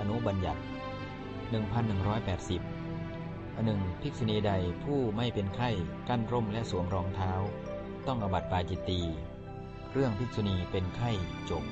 อนุบัญญัติ 1180อันหนึ่งภิกษุณีใดผู้ไม่เป็นไข้กั้นร่มและสวมรองเท้า ต้องอบัติปาจิตตี เรื่องภิกษุณีเป็นไข้จบ